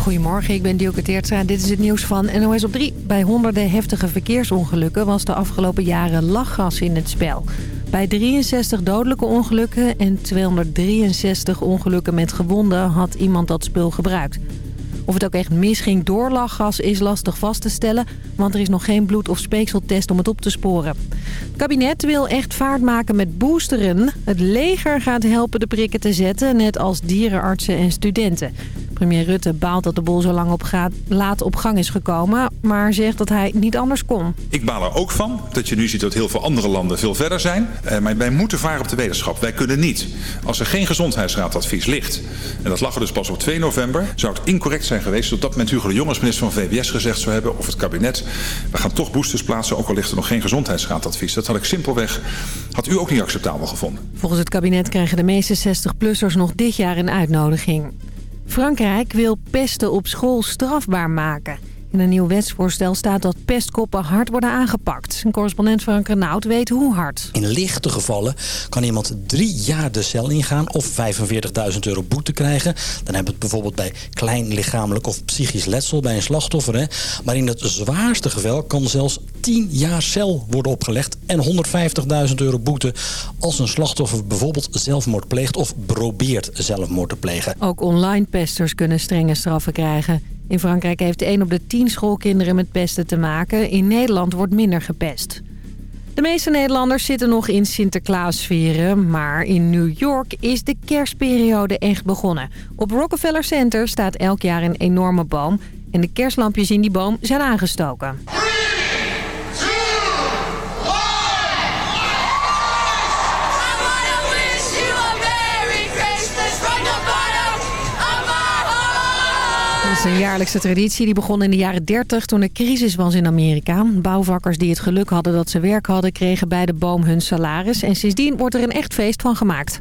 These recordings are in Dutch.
Goedemorgen, ik ben Dielke Teertstra. Dit is het nieuws van NOS op 3. Bij honderden heftige verkeersongelukken was de afgelopen jaren lachgas in het spel. Bij 63 dodelijke ongelukken en 263 ongelukken met gewonden had iemand dat spul gebruikt. Of het ook echt misging door lachgas is lastig vast te stellen... want er is nog geen bloed- of speekseltest om het op te sporen. Het kabinet wil echt vaart maken met boosteren. Het leger gaat helpen de prikken te zetten, net als dierenartsen en studenten. Premier Rutte baalt dat de bol zo lang op gaat, laat op gang is gekomen... maar zegt dat hij niet anders kon. Ik baal er ook van dat je nu ziet dat heel veel andere landen veel verder zijn. Eh, maar wij moeten varen op de wetenschap. Wij kunnen niet. Als er geen gezondheidsraadadvies ligt... en dat lag er dus pas op 2 november... zou het incorrect zijn geweest dat dat moment Hugo de Jonge als minister van VWS gezegd zou hebben... of het kabinet, we gaan toch boosters plaatsen... ook al ligt er nog geen gezondheidsraadadvies. Dat had ik simpelweg, had u ook niet acceptabel gevonden. Volgens het kabinet krijgen de meeste 60-plussers nog dit jaar een uitnodiging. Frankrijk wil pesten op school strafbaar maken. In een nieuw wetsvoorstel staat dat pestkoppen hard worden aangepakt. Een correspondent Frank Renaud weet hoe hard. In lichte gevallen kan iemand drie jaar de cel ingaan of 45.000 euro boete krijgen. Dan hebben we het bijvoorbeeld bij klein lichamelijk of psychisch letsel bij een slachtoffer. Hè. Maar in het zwaarste geval kan zelfs 10 jaar cel worden opgelegd en 150.000 euro boete als een slachtoffer bijvoorbeeld zelfmoord pleegt of probeert zelfmoord te plegen. Ook online pesters kunnen strenge straffen krijgen. In Frankrijk heeft 1 op de 10 schoolkinderen met pesten te maken. In Nederland wordt minder gepest. De meeste Nederlanders zitten nog in Sinterklaas-sferen, maar in New York is de kerstperiode echt begonnen. Op Rockefeller Center staat elk jaar een enorme boom en de kerstlampjes in die boom zijn aangestoken. Is een jaarlijkse traditie die begon in de jaren 30 toen er crisis was in Amerika. Bouwvakkers die het geluk hadden dat ze werk hadden kregen bij de boom hun salaris. En sindsdien wordt er een echt feest van gemaakt.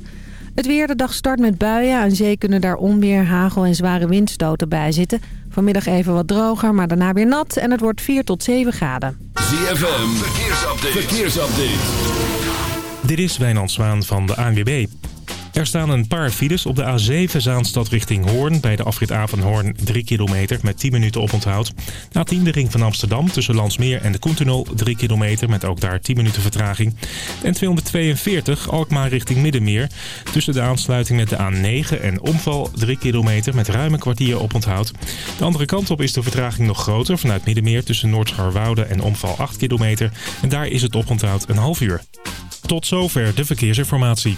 Het weer, de dag start met buien. Aan zee kunnen daar onweer, hagel en zware windstoten bij zitten. Vanmiddag even wat droger, maar daarna weer nat. En het wordt 4 tot 7 graden. ZFM, verkeersupdate. verkeersupdate. Dit is Wijnand Zwaan van de ANWB. Er staan een paar files op de A7 Zaanstad richting Hoorn. Bij de afrit Avanhoorn 3 kilometer met 10 minuten oponthoud. Na 10 de ring van Amsterdam tussen Landsmeer en de Koentunnel 3 kilometer met ook daar 10 minuten vertraging. En 242 Alkmaar richting Middenmeer. Tussen de aansluiting met de A9 en omval 3 kilometer met ruim een kwartier oponthoud. De andere kant op is de vertraging nog groter vanuit Middenmeer tussen Noordscharwoude en omval 8 kilometer. En daar is het oponthoud een half uur. Tot zover de verkeersinformatie.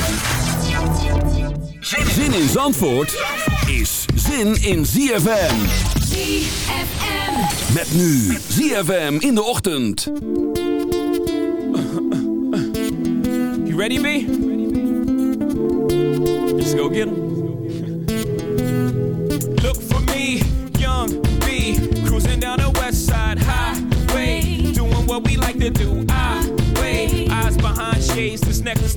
Zin in Zandvoort is zin in ZFM. ZFM. Met nu ZFM in de ochtend. You ready, B? Let's go get 'em. Look for me, young B, cruising down the west side highway, doing what we like to do. I way, eyes behind shades. This necklace,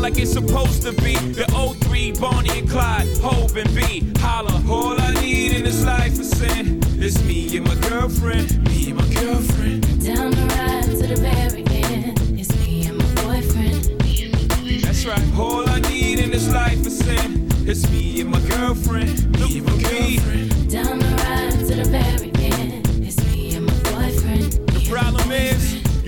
like it's supposed to be. The O3, Bonnie and Clyde, Hove and B. Holla, all I need in this life is sin. It's me and my girlfriend, me and my girlfriend. Down the ride to the very end. It's me and my boyfriend. Me and my boyfriend. That's right. All I need in this life is sin. It's me and my girlfriend. Me and my girlfriend. Down the ride to the very end. It's me and my boyfriend. The problem is,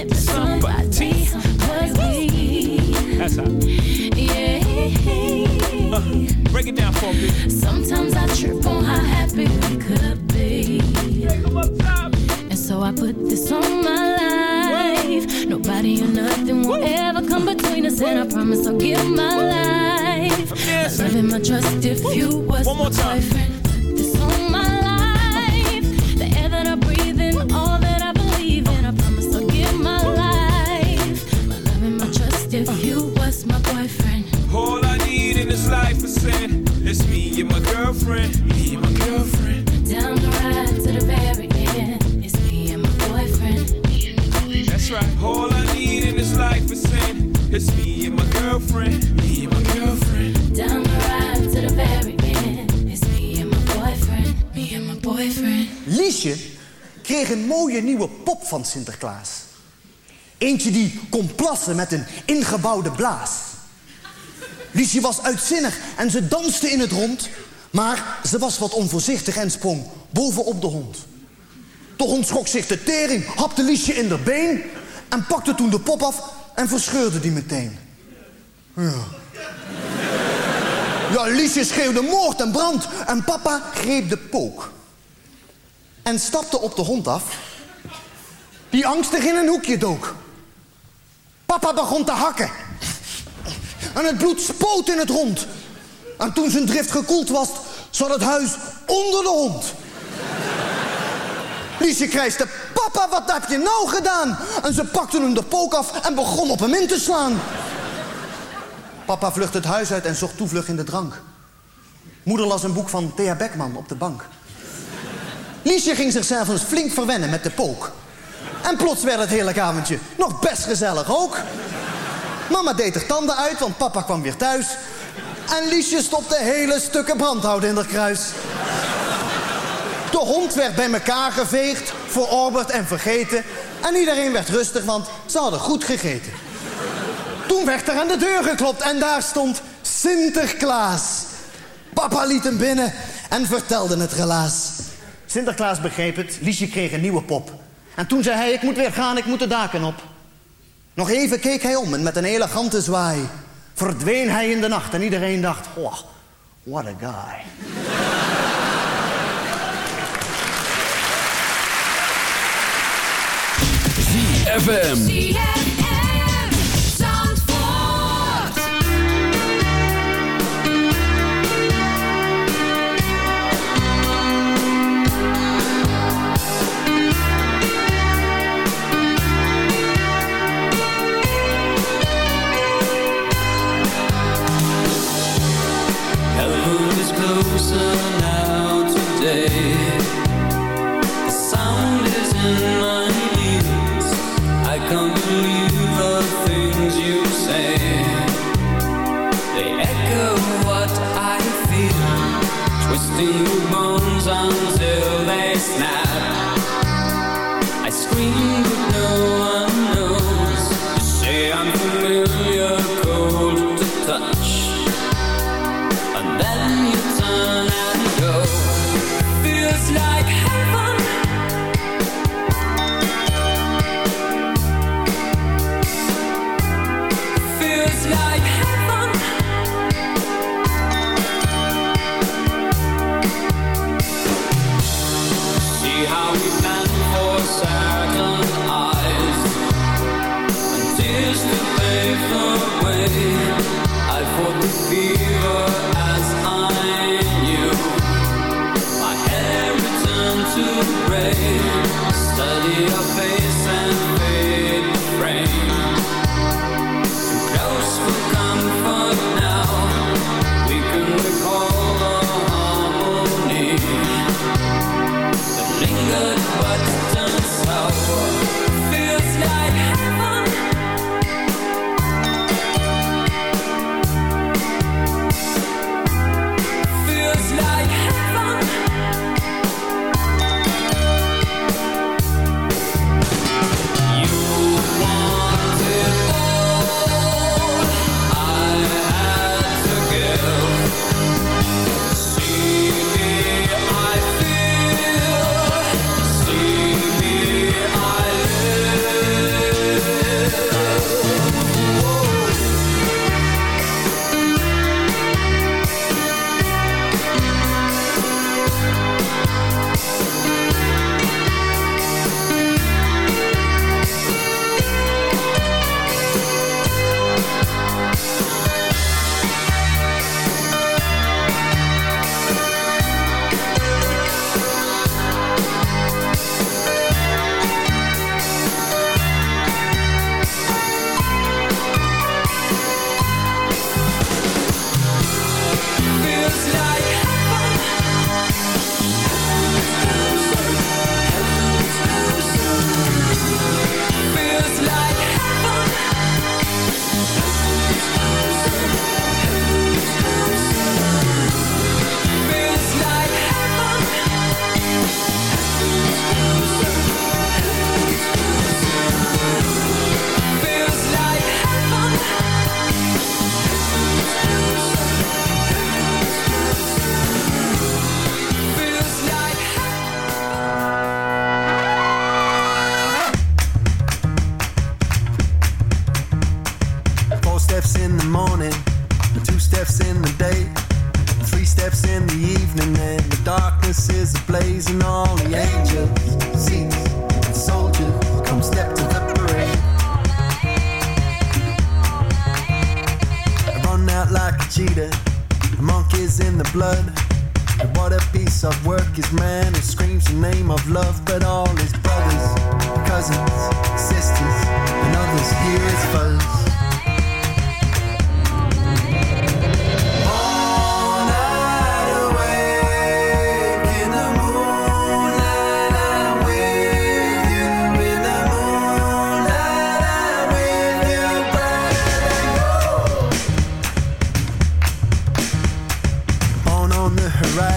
even, somebody was me. That's how. Yeah. Break it down for me. Sometimes I trip on how happy we could be. And so I put this on my life. Nobody or nothing will ever come between us, and I promise I'll give my life. My dancing. love and my trust if you was One more my time. boyfriend. Girlfriend. Me and my girlfriend. Down the ride to the very end. It's me and my boyfriend. That's right. All I need in this life is sin. It's me and my girlfriend. Me and my girlfriend. Down the ride to the very end. It's me and my boyfriend. Me and my boyfriend. Liesje kreeg een mooie nieuwe pop van Sinterklaas. Eentje die kon plassen met een ingebouwde blaas. Liesje was uitzinnig en ze danste in het rond... maar ze was wat onvoorzichtig en sprong bovenop de hond. De hond schrok zich de tering, hapte Liesje in de been... en pakte toen de pop af en verscheurde die meteen. Ja. Ja, Liesje schreeuwde moord en brand en papa greep de pook en stapte op de hond af, die angstig in een hoekje dook. Papa begon te hakken. En het bloed spoot in het rond. En toen zijn drift gekoeld was, zat het huis onder de hond. Liesje krijste, papa, wat heb je nou gedaan? En ze pakte hem de pook af en begon op hem in te slaan. Papa vluchtte het huis uit en zocht toevlucht in de drank. Moeder las een boek van Thea Beckman op de bank. Liesje ging zichzelf eens flink verwennen met de pook. En plots werd het hele avondje nog best gezellig ook. Mama deed er tanden uit, want papa kwam weer thuis. En Liesje stopte hele stukken brandhout in haar kruis. De hond werd bij elkaar geveegd, verorberd en vergeten. En iedereen werd rustig, want ze hadden goed gegeten. Toen werd er aan de deur geklopt en daar stond Sinterklaas. Papa liet hem binnen en vertelde het relaas. Sinterklaas begreep het, Liesje kreeg een nieuwe pop. En toen zei hij, ik moet weer gaan, ik moet de daken op. Nog even keek hij om en met een elegante zwaai... verdween hij in de nacht en iedereen dacht... Oh, what a guy. ZFM twisting your bones on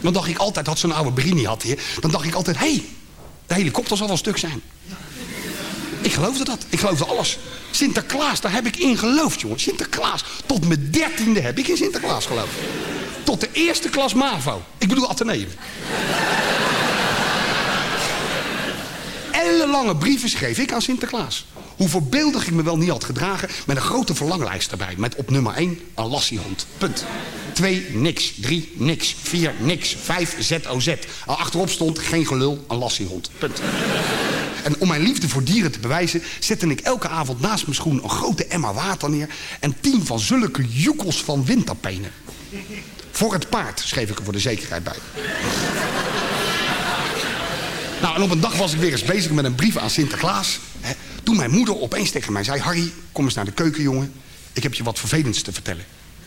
Dan dacht ik altijd, had zo'n oude Berini had hier. Dan dacht ik altijd, hé, hey, de helikopter zal wel stuk zijn. Ik geloofde dat. Ik geloofde alles. Sinterklaas, daar heb ik in geloofd, jongen. Sinterklaas. Tot mijn dertiende heb ik in Sinterklaas geloofd. Tot de eerste klas MAVO. Ik bedoel Atheneum. Ellenlange brieven schreef ik aan Sinterklaas. Hoe voorbeeldig ik me wel niet had gedragen... met een grote verlanglijst erbij. Met op nummer 1 een lassiehond. Punt. 2 niks. 3 niks. 4 niks. 5 ZOZ. Al achterop stond geen gelul, een lassiehond. Punt. En om mijn liefde voor dieren te bewijzen... zette ik elke avond naast mijn schoen een grote emmer water neer... en tien van zulke joekels van windtapenen. Voor het paard, schreef ik er voor de zekerheid bij. Nou, en op een dag was ik weer eens bezig met een brief aan Sinterklaas. Hè, toen mijn moeder opeens tegen mij zei... Harry, kom eens naar de keuken, jongen. Ik heb je wat vervelends te vertellen.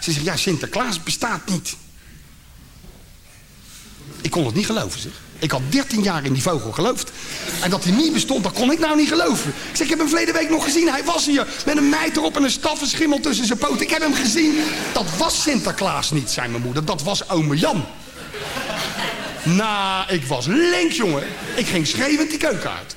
Ze zegt, ja, Sinterklaas bestaat niet. Ik kon het niet geloven, zeg. Ik had 13 jaar in die vogel geloofd. En dat hij niet bestond, dat kon ik nou niet geloven. Ik zeg, ik heb hem verleden week nog gezien. Hij was hier met een meid erop en een staffenschimmel tussen zijn poten. Ik heb hem gezien. Dat was Sinterklaas niet, zei mijn moeder. Dat was ome Jan. Nou, ik was links, jongen. Ik ging schreeuwend die keuken uit.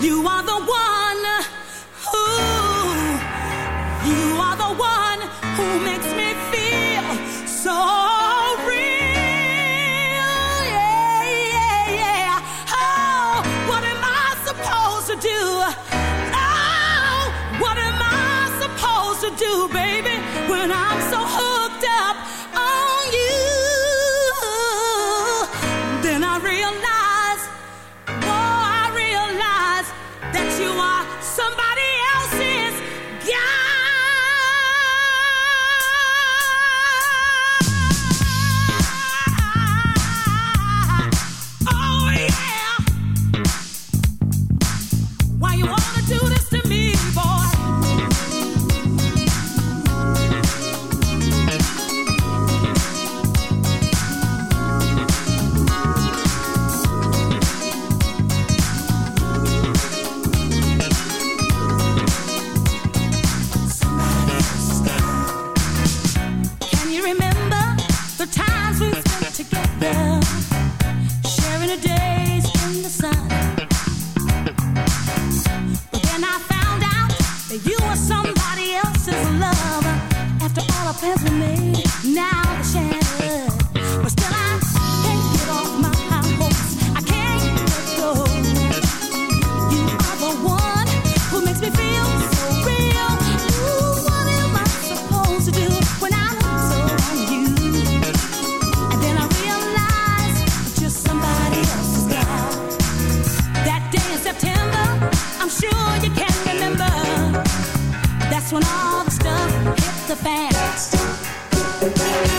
You are the one Bye.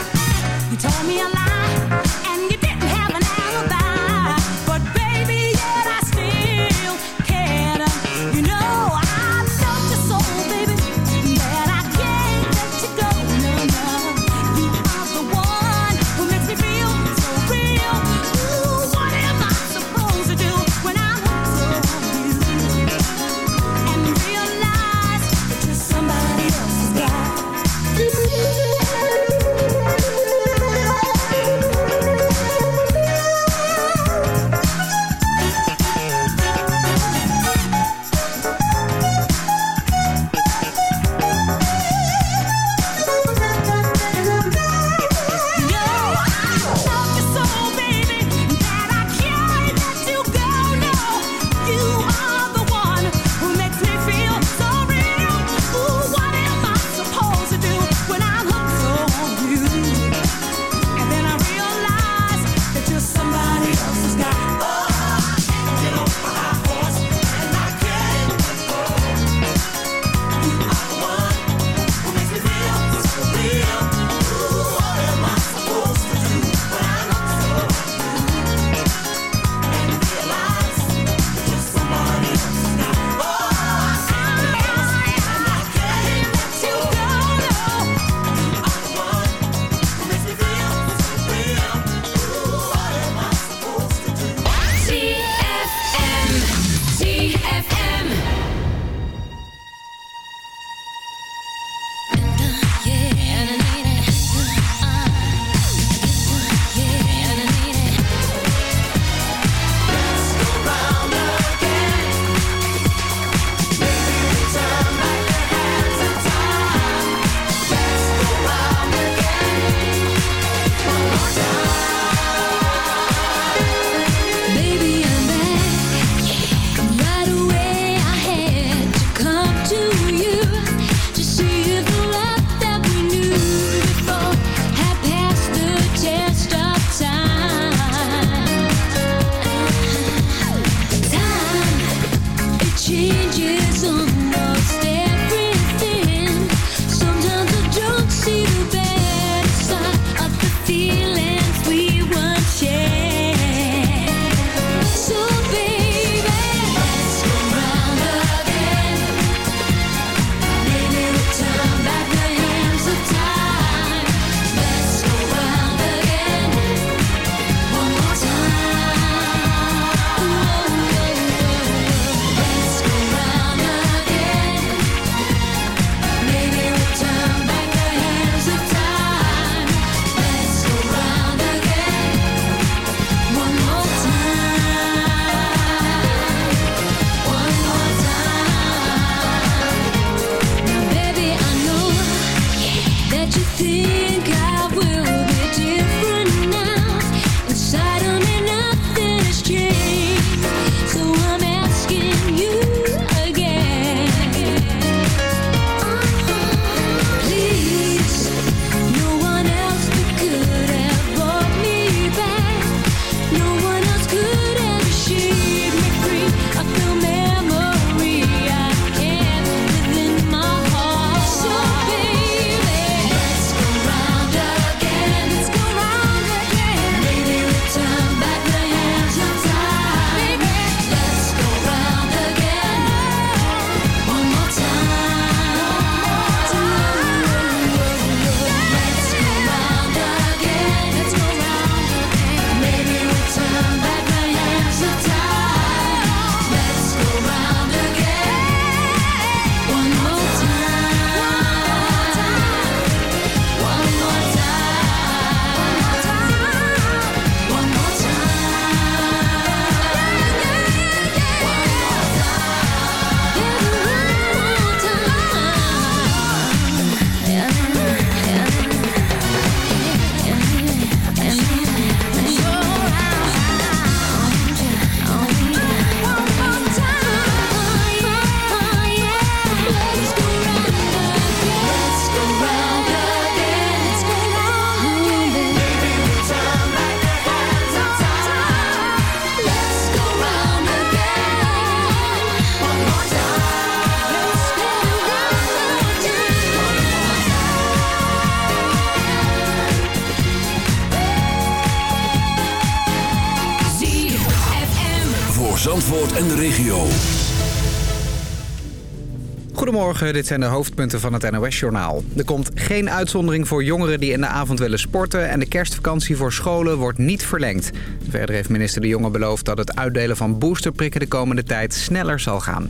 Dit zijn de hoofdpunten van het NOS-journaal. Er komt geen uitzondering voor jongeren die in de avond willen sporten... en de kerstvakantie voor scholen wordt niet verlengd. Verder heeft minister De Jonge beloofd dat het uitdelen van boosterprikken de komende tijd sneller zal gaan.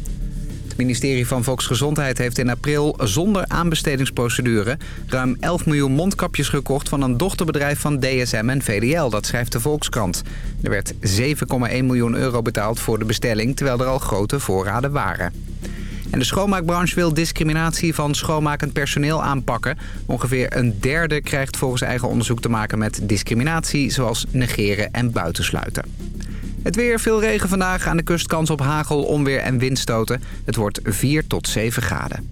Het ministerie van Volksgezondheid heeft in april zonder aanbestedingsprocedure... ruim 11 miljoen mondkapjes gekocht van een dochterbedrijf van DSM en VDL. Dat schrijft de Volkskrant. Er werd 7,1 miljoen euro betaald voor de bestelling... terwijl er al grote voorraden waren. En de schoonmaakbranche wil discriminatie van schoonmakend personeel aanpakken. Ongeveer een derde krijgt volgens eigen onderzoek te maken met discriminatie... zoals negeren en buitensluiten. Het weer, veel regen vandaag. Aan de kust kans op hagel, onweer en windstoten. Het wordt 4 tot 7 graden.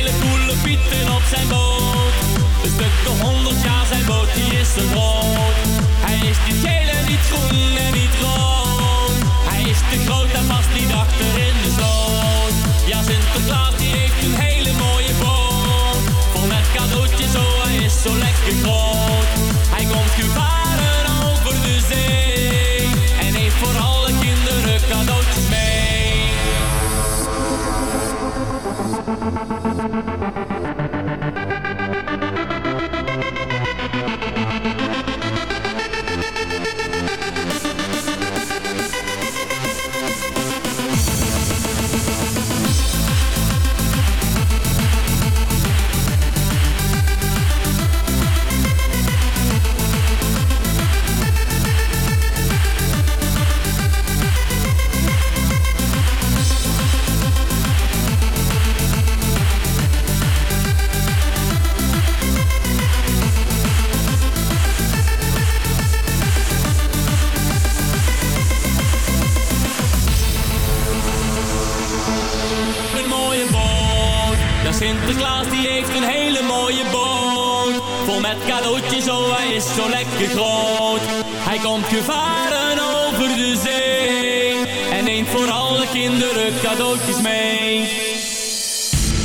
pieten op zijn boot. Een stuk honderd jaar zijn boot, die is zo groot. Hij is niet geel en niet groen en niet rood. Hij is te groot en past niet achter in de sloot. Ja, Sinterklaas die heeft een hele mooie boot. Vol met cadeautjes, oh hij is zo lekker groot. Hij komt gevaren over de zee. En heeft voor alle kinderen cadeautjes Een gevaren over de zee. En neemt voor alle kinderen cadeautjes mee.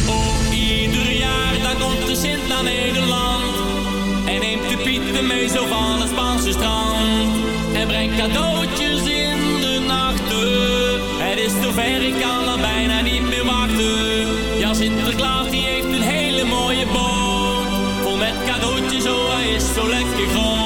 Oh, ieder jaar dan komt de Sint naar Nederland. En neemt de Pieten mee zo van het Spaanse strand. En brengt cadeautjes in de nachten. Het is zover, ik kan er bijna niet meer wachten. Ja, Sinterklaas die heeft een hele mooie boot. Vol met cadeautjes, oh hij is zo lekker groot.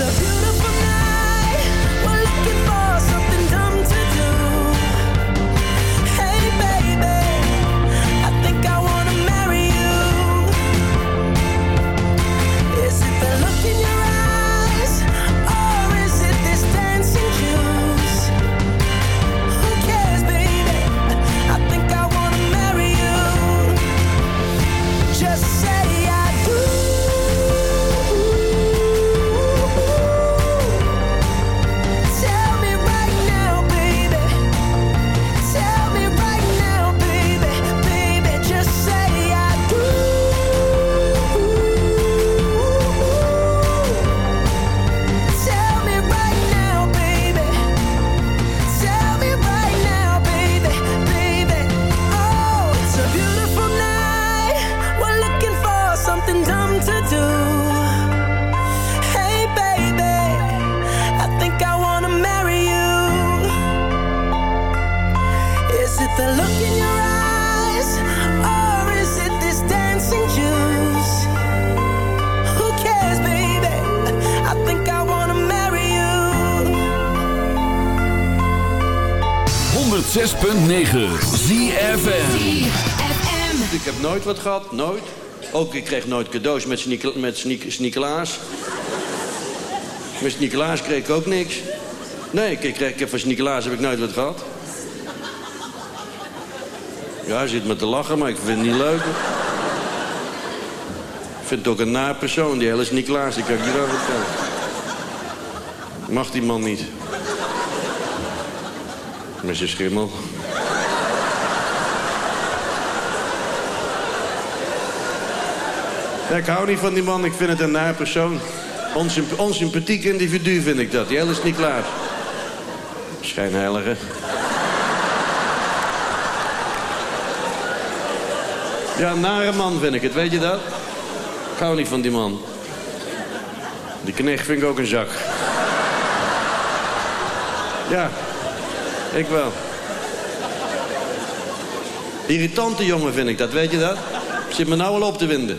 It's a beautiful. Gehad, nooit. Ook ik kreeg nooit cadeaus met, sneak, met. Met Sneekelaas kreeg ik ook niks. Nee, ik, kreeg, ik heb van Sneekelaas heb ik nooit wat gehad. Ja, hij zit me te lachen, maar ik vind het niet leuk. Ik vind het ook een naar persoon, die hele Sneekelaas. Die kan ik wel vertellen. Mag die man niet. Met zijn schimmel. Ik hou niet van die man, ik vind het een naar persoon. Onsymp onsympathiek individu vind ik dat. Hele is niet klaar. Schijnheilige. Ja, een nare man vind ik het, weet je dat? Ik hou niet van die man. Die knecht vind ik ook een zak. Ja, ik wel. Irritante jongen vind ik dat, weet je dat? Zit me nou al op te winden.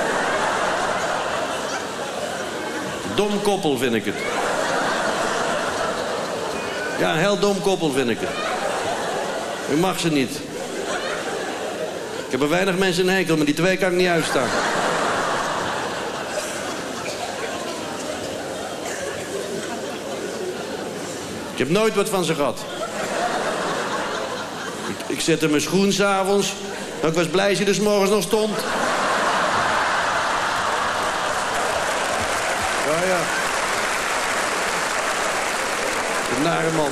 Dom koppel vind ik het. Ja, een heel dom koppel vind ik het. U mag ze niet. Ik heb er weinig mensen een hekel, maar die twee kan ik niet uitstaan. Ik heb nooit wat van ze gehad. Ik, ik zette mijn schoen s'avonds. Ik was blij als hij er 's morgens nog stond. Ja, ja. Een nare man.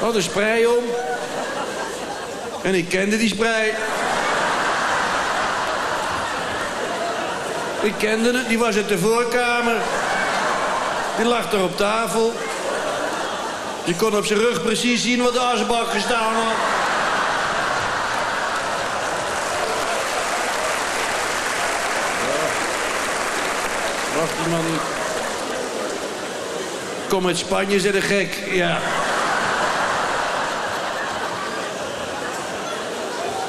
Had een sprei om. En ik kende die sprei. Ik kende het, die was uit de voorkamer. Die lag er op tafel. Je kon op zijn rug precies zien wat de asbak gestaan had. Wacht die man. Kom uit Spanje, zit een gek. Ja.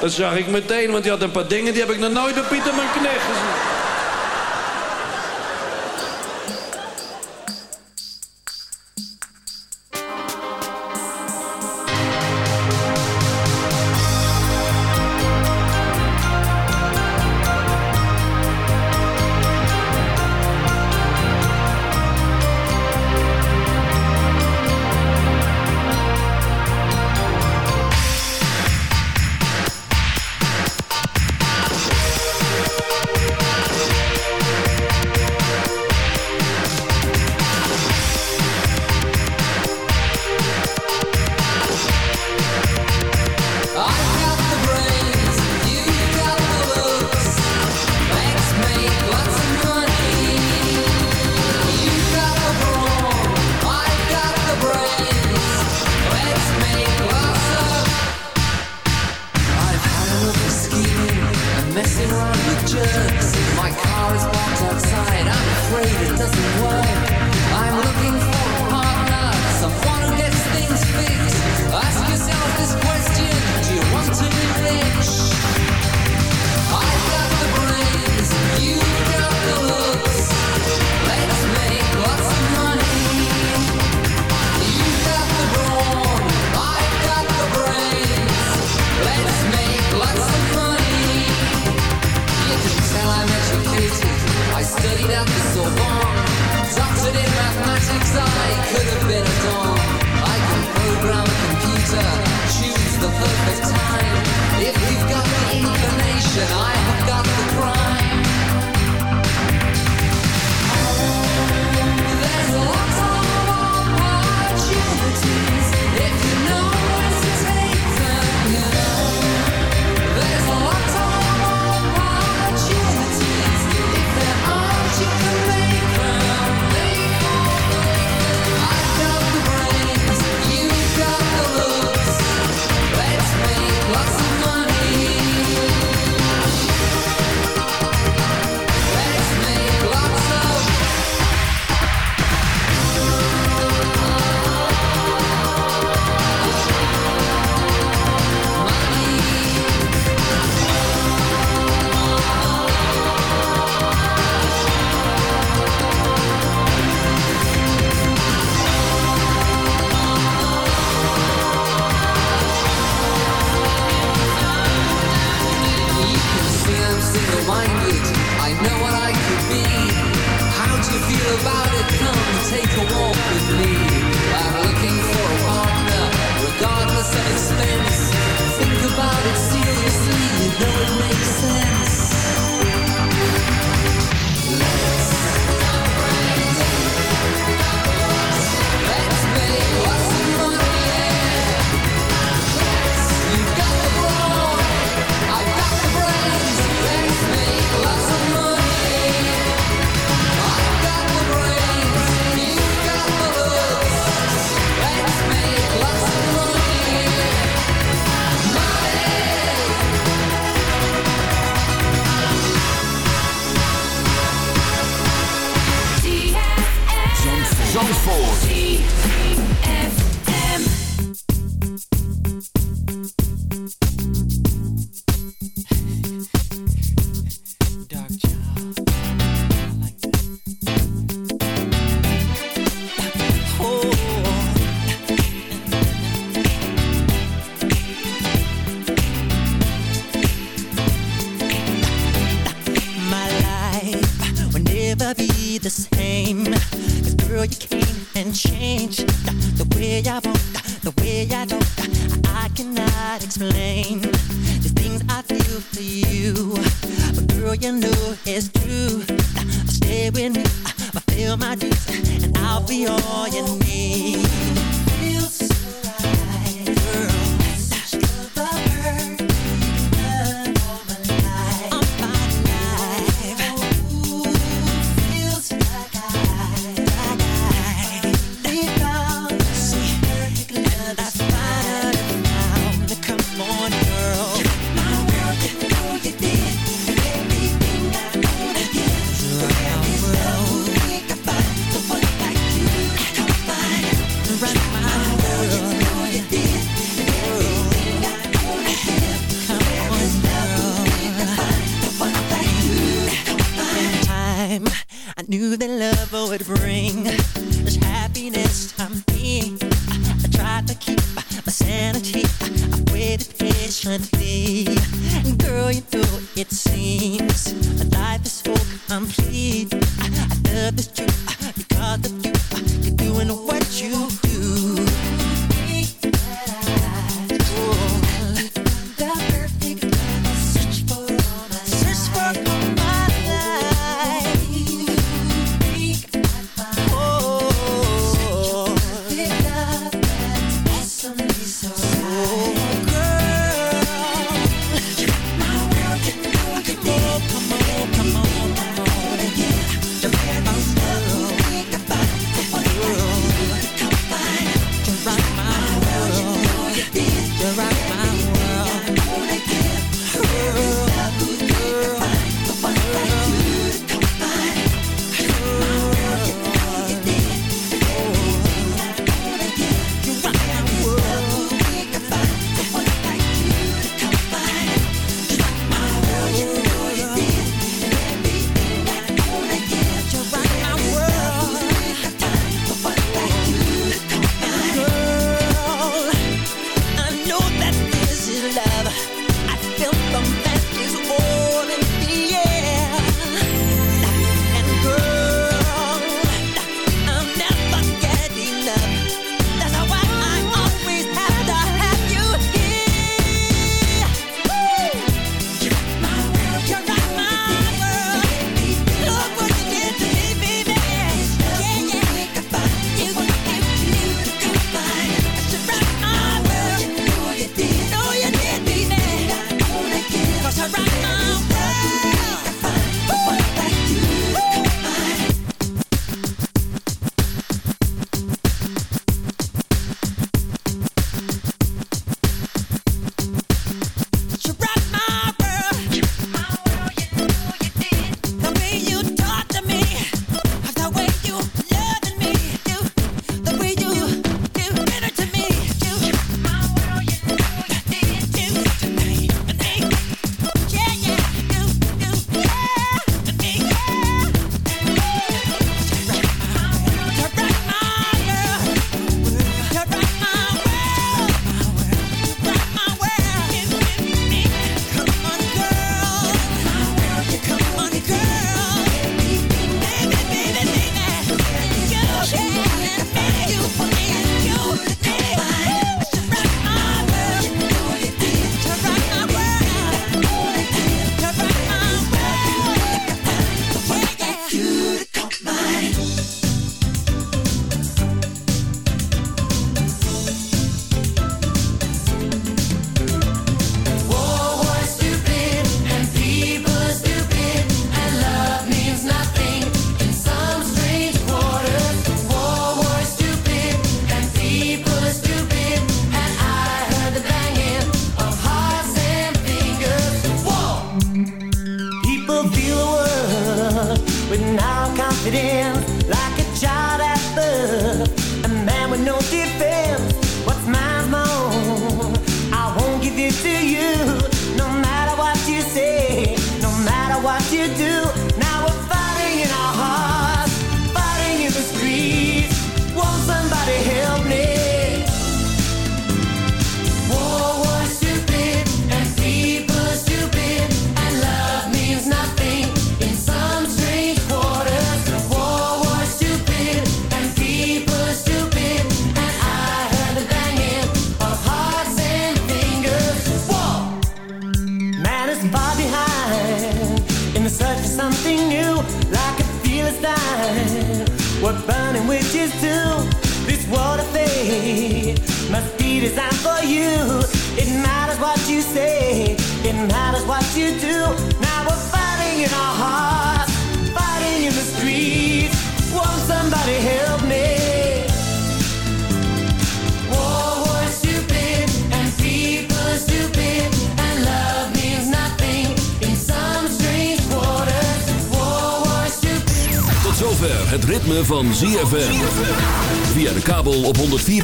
Dat zag ik meteen, want die had een paar dingen... die heb ik nog nooit bij Pieter mijn Knecht gezien.